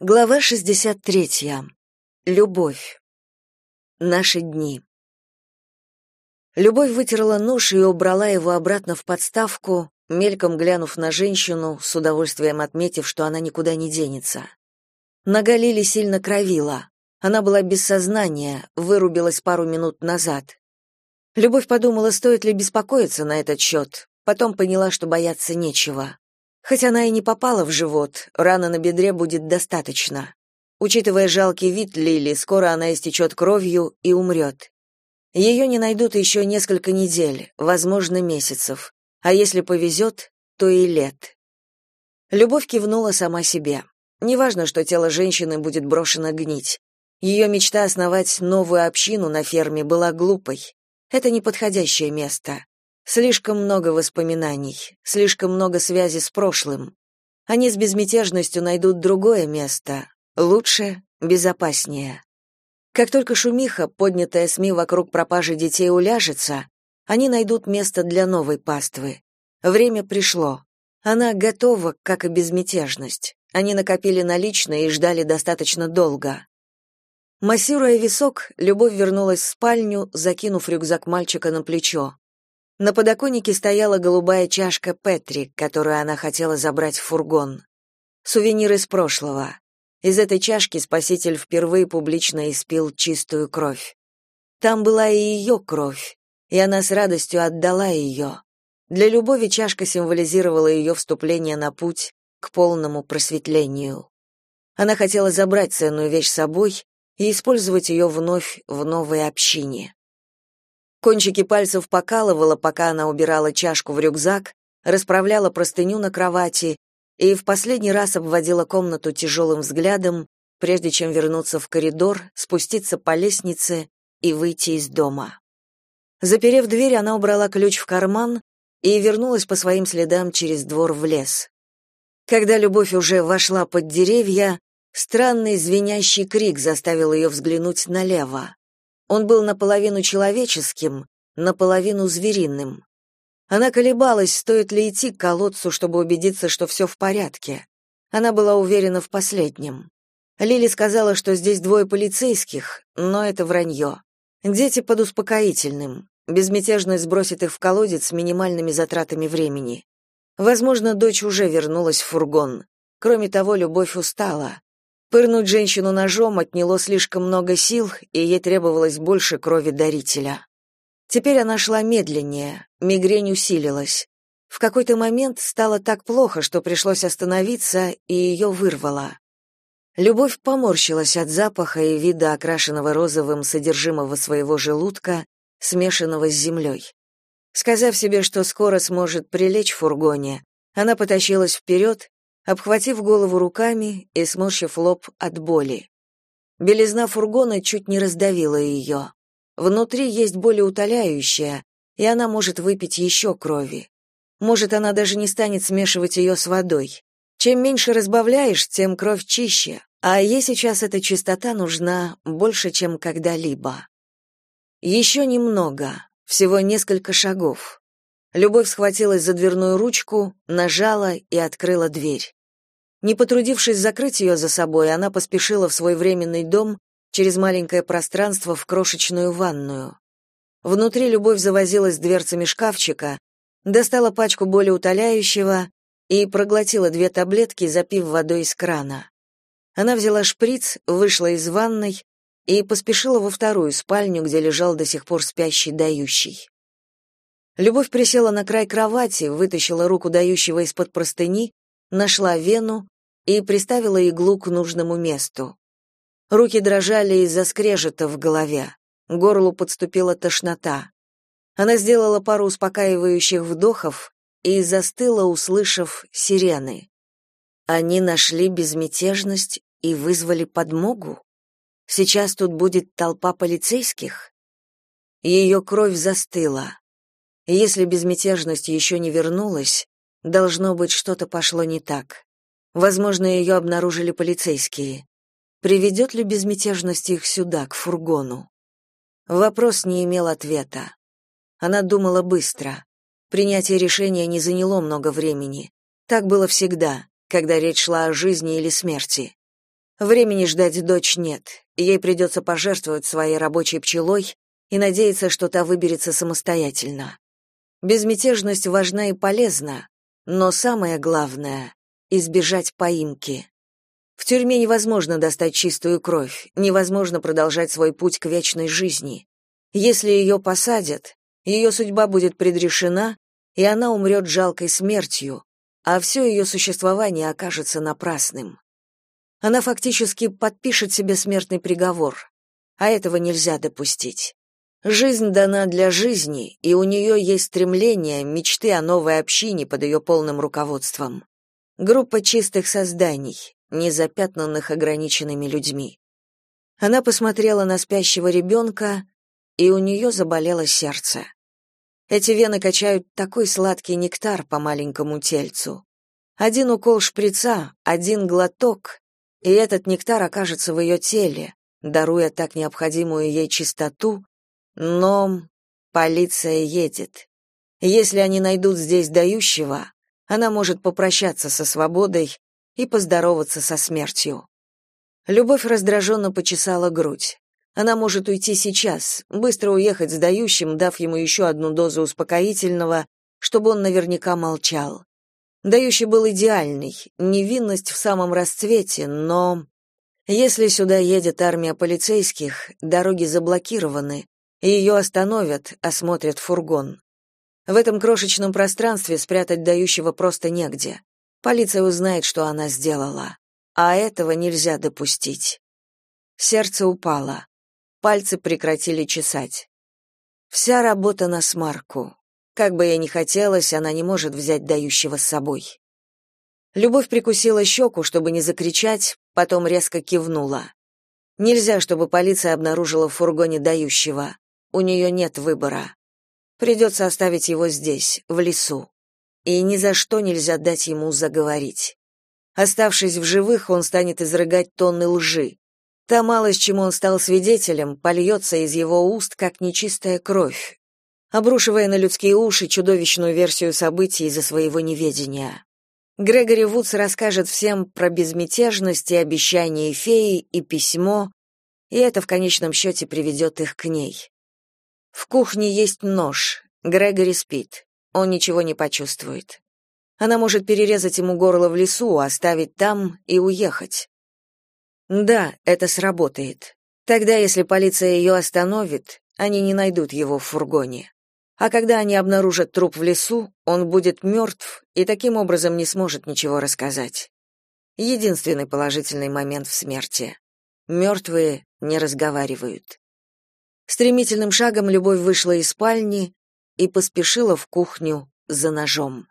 Глава 63. Любовь. Наши дни. Любовь вытерла нож и убрала его обратно в подставку, мельком глянув на женщину, с удовольствием отметив, что она никуда не денется. Нога Лили сильно кровила. Она была без сознания, вырубилась пару минут назад. Любовь подумала, стоит ли беспокоиться на этот счет, потом поняла, что бояться нечего. Хоть она и не попала в живот, рана на бедре будет достаточно. Учитывая жалкий вид Лили, скоро она истечет кровью и умрет. Ее не найдут еще несколько недель, возможно, месяцев. А если повезет, то и лет. Любовь кивнула сама себе. Неважно, что тело женщины будет брошено гнить. Ее мечта основать новую общину на ферме была глупой. Это неподходящее место. Слишком много воспоминаний, слишком много связи с прошлым. Они с безмятежностью найдут другое место, лучше, безопаснее. Как только шумиха, поднятая СМИ вокруг пропажи детей, уляжется, они найдут место для новой паствы. Время пришло. Она готова, как и безмятежность. Они накопили наличные и ждали достаточно долго. Массируя висок, Любовь вернулась в спальню, закинув рюкзак мальчика на плечо. На подоконнике стояла голубая чашка Петри, которую она хотела забрать в фургон. Сувенир из прошлого. Из этой чашки спаситель впервые публично испил чистую кровь. Там была и ее кровь, и она с радостью отдала ее. Для любови чашка символизировала ее вступление на путь к полному просветлению. Она хотела забрать ценную вещь с собой и использовать ее вновь в новой общине. Кончики пальцев покалывало, пока она убирала чашку в рюкзак, расправляла простыню на кровати и в последний раз обводила комнату тяжелым взглядом, прежде чем вернуться в коридор, спуститься по лестнице и выйти из дома. Заперев дверь, она убрала ключ в карман и вернулась по своим следам через двор в лес. Когда любовь уже вошла под деревья, странный звенящий крик заставил ее взглянуть налево. Он был наполовину человеческим, наполовину звериным. Она колебалась, стоит ли идти к колодцу, чтобы убедиться, что все в порядке. Она была уверена в последнем. Лили сказала, что здесь двое полицейских, но это вранье. Дети под успокоительным. Безмятежность сбросит их в колодец с минимальными затратами времени. Возможно, дочь уже вернулась в фургон. Кроме того, любовь устала. Пырнуть женщину ножом отняло слишком много сил, и ей требовалось больше крови дарителя. Теперь она шла медленнее, мигрень усилилась. В какой-то момент стало так плохо, что пришлось остановиться, и ее вырвало. Любовь поморщилась от запаха и вида окрашенного розовым содержимого своего желудка, смешанного с землей. Сказав себе, что скоро сможет прилечь в фургоне, она потащилась вперед, обхватив голову руками и сморщив лоб от боли. Белизна фургона чуть не раздавила ее. Внутри есть болеутоляющая, и она может выпить еще крови. Может, она даже не станет смешивать ее с водой. Чем меньше разбавляешь, тем кровь чище, а ей сейчас эта чистота нужна больше, чем когда-либо. Еще немного, всего несколько шагов. Любовь схватилась за дверную ручку, нажала и открыла дверь. Не потрудившись закрыть ее за собой, она поспешила в свой временный дом через маленькое пространство в крошечную ванную. Внутри Любовь завозилась дверцами шкафчика, достала пачку болеутоляющего и проглотила две таблетки, запив водой из крана. Она взяла шприц, вышла из ванной и поспешила во вторую спальню, где лежал до сих пор спящий дающий. Любовь присела на край кровати, вытащила руку дающего из-под простыни, нашла вену и приставила иглу к нужному месту. Руки дрожали из-за скрежета в голове. Горлу подступила тошнота. Она сделала пару успокаивающих вдохов и застыла, услышав сирены. Они нашли безмятежность и вызвали подмогу? Сейчас тут будет толпа полицейских? Ее кровь застыла. Если безмятежность еще не вернулась, должно быть, что-то пошло не так. Возможно, ее обнаружили полицейские. Приведет ли безмятежность их сюда, к фургону? Вопрос не имел ответа. Она думала быстро. Принятие решения не заняло много времени. Так было всегда, когда речь шла о жизни или смерти. Времени ждать дочь нет. Ей придется пожертвовать своей рабочей пчелой и надеяться, что та выберется самостоятельно. Безмятежность важна и полезна, но самое главное — избежать поимки. В тюрьме невозможно достать чистую кровь, невозможно продолжать свой путь к вечной жизни. Если ее посадят, ее судьба будет предрешена, и она умрет жалкой смертью, а все ее существование окажется напрасным. Она фактически подпишет себе смертный приговор, а этого нельзя допустить. Жизнь дана для жизни, и у нее есть стремления, мечты о новой общине под ее полным руководством. Группа чистых созданий, не запятнанных ограниченными людьми. Она посмотрела на спящего ребенка, и у нее заболело сердце. Эти вены качают такой сладкий нектар по маленькому тельцу. Один укол шприца, один глоток, и этот нектар окажется в ее теле, даруя так необходимую ей чистоту, но полиция едет. Если они найдут здесь дающего, она может попрощаться со свободой и поздороваться со смертью. Любовь раздраженно почесала грудь. Она может уйти сейчас, быстро уехать с дающим, дав ему еще одну дозу успокоительного, чтобы он наверняка молчал. Дающий был идеальный, невинность в самом расцвете, но... Если сюда едет армия полицейских, дороги заблокированы, и ее остановят, осмотрят фургон. В этом крошечном пространстве спрятать дающего просто негде. Полиция узнает, что она сделала. А этого нельзя допустить. Сердце упало. Пальцы прекратили чесать. Вся работа на смарку. Как бы ей ни хотелось, она не может взять дающего с собой. Любовь прикусила щеку, чтобы не закричать, потом резко кивнула. Нельзя, чтобы полиция обнаружила в фургоне дающего. У нее нет выбора. Придется оставить его здесь, в лесу и ни за что нельзя дать ему заговорить. Оставшись в живых, он станет изрыгать тонны лжи. Та малость, чему он стал свидетелем, польется из его уст, как нечистая кровь, обрушивая на людские уши чудовищную версию событий из-за своего неведения. Грегори Вудс расскажет всем про безмятежность и обещание феи и письмо, и это в конечном счете приведет их к ней. В кухне есть нож. Грегори спит. Он ничего не почувствует. Она может перерезать ему горло в лесу, оставить там и уехать. Да, это сработает. Тогда, если полиция ее остановит, они не найдут его в фургоне. А когда они обнаружат труп в лесу, он будет мертв и таким образом не сможет ничего рассказать. Единственный положительный момент в смерти. Мертвые не разговаривают. Стремительным шагом Любовь вышла из спальни, и поспешила в кухню за ножом.